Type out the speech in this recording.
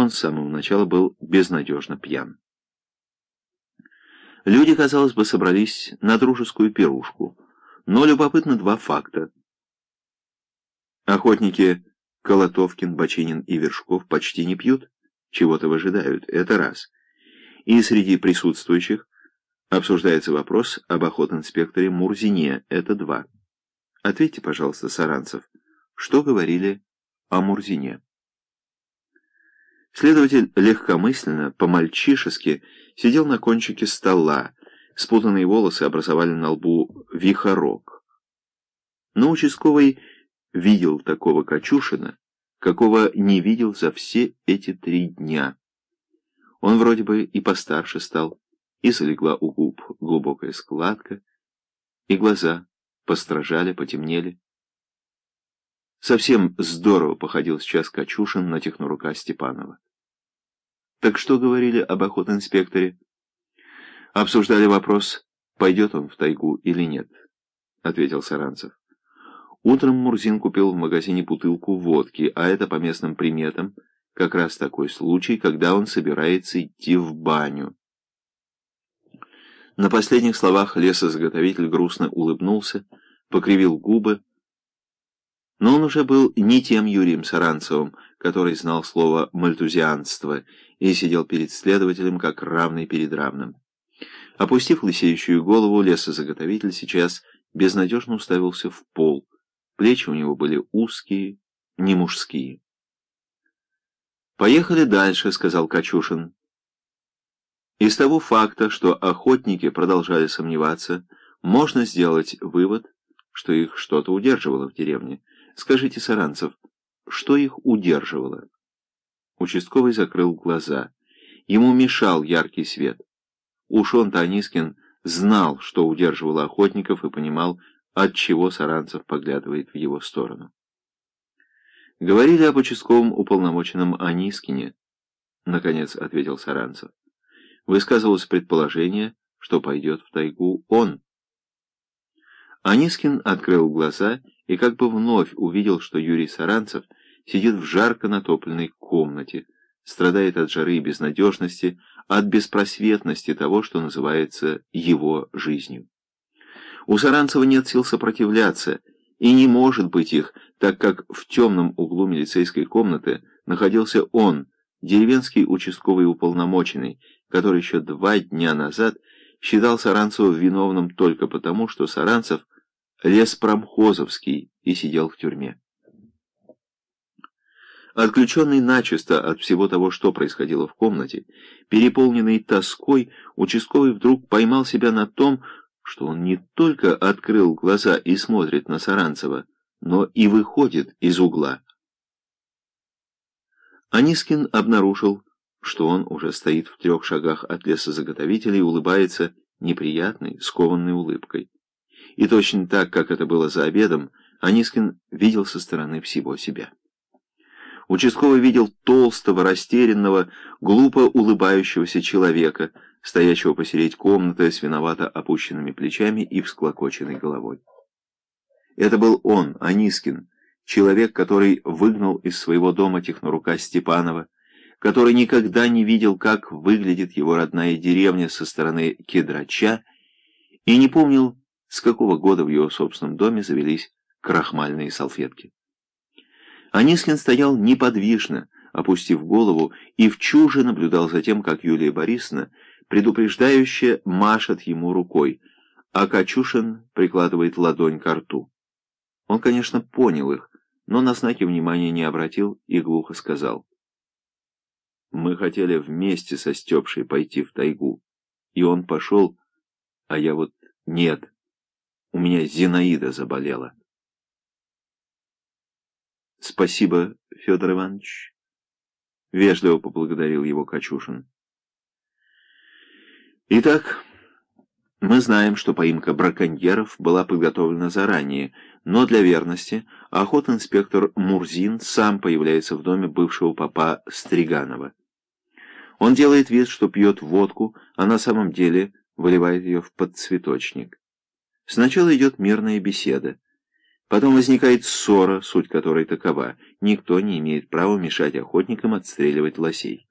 Он с самого начала был безнадежно пьян. Люди, казалось бы, собрались на дружескую пирушку, но любопытно два факта. Охотники Колотовкин, Бочинин и Вершков почти не пьют, чего-то выжидают, это раз. И среди присутствующих обсуждается вопрос об охотинспекторе Мурзине, это два. Ответьте, пожалуйста, Саранцев, что говорили о Мурзине? Следователь легкомысленно, по-мальчишески, сидел на кончике стола, спутанные волосы образовали на лбу вихорок. Но участковый видел такого Качушина, какого не видел за все эти три дня. Он вроде бы и постарше стал, и залегла у губ глубокая складка, и глаза постражали, потемнели. Совсем здорово походил сейчас Качушин на технорука Степанова. Так что говорили об охотинспекторе? Обсуждали вопрос, пойдет он в тайгу или нет, ответил Саранцев. Утром Мурзин купил в магазине бутылку водки, а это по местным приметам как раз такой случай, когда он собирается идти в баню. На последних словах лесозаготовитель грустно улыбнулся, покривил губы, но он уже был не тем Юрием Саранцевым, который знал слово «мальтузианство» и сидел перед следователем как равный перед равным. Опустив лысеющую голову, лесозаготовитель сейчас безнадежно уставился в пол. Плечи у него были узкие, не мужские. «Поехали дальше», — сказал Качушин. Из того факта, что охотники продолжали сомневаться, можно сделать вывод, что их что-то удерживало в деревне. Скажите, Саранцев, что их удерживало? Участковый закрыл глаза. Ему мешал яркий свет. Уж он-то Анискин знал, что удерживало охотников, и понимал, от чего Саранцев поглядывает в его сторону. Говорили об участковом уполномоченном Анискине, наконец ответил Саранцев. Высказывалось предположение, что пойдет в тайгу он. Анискин открыл глаза и как бы вновь увидел, что Юрий Саранцев сидит в жарко натопленной комнате, страдает от жары и безнадежности, от беспросветности того, что называется его жизнью. У Саранцева нет сил сопротивляться, и не может быть их, так как в темном углу милицейской комнаты находился он, деревенский участковый уполномоченный, который еще два дня назад считал Саранцева виновным только потому, что Саранцев леспромхозовский и сидел в тюрьме. Отключенный начисто от всего того, что происходило в комнате, переполненный тоской, участковый вдруг поймал себя на том, что он не только открыл глаза и смотрит на Саранцева, но и выходит из угла. Анискин обнаружил, что он уже стоит в трех шагах от лесозаготовителя и улыбается неприятной, скованной улыбкой. И точно так, как это было за обедом, Анискин видел со стороны всего себя. Участковый видел толстого, растерянного, глупо улыбающегося человека, стоящего посередине комнаты с виновато опущенными плечами и всклокоченной головой. Это был он, Анискин, человек, который выгнал из своего дома технорука Степанова, который никогда не видел, как выглядит его родная деревня со стороны Кедрача, и не помнил, с какого года в его собственном доме завелись крахмальные салфетки. Анискин стоял неподвижно, опустив голову, и в чуже наблюдал за тем, как Юлия Борисовна предупреждающе машет ему рукой, а Качушин прикладывает ладонь к рту. Он, конечно, понял их, но на знаки внимания не обратил и глухо сказал. «Мы хотели вместе со Степшей пойти в тайгу, и он пошел, а я вот нет». У меня Зинаида заболела. Спасибо, Федор Иванович. Вежливо поблагодарил его Качушин. Итак, мы знаем, что поимка браконьеров была подготовлена заранее, но для верности охотинспектор Мурзин сам появляется в доме бывшего папа Стриганова. Он делает вид, что пьет водку, а на самом деле выливает ее в подцветочник. Сначала идет мирная беседа. Потом возникает ссора, суть которой такова. Никто не имеет права мешать охотникам отстреливать лосей.